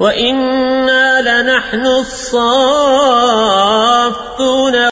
وإنا لنحن الصافون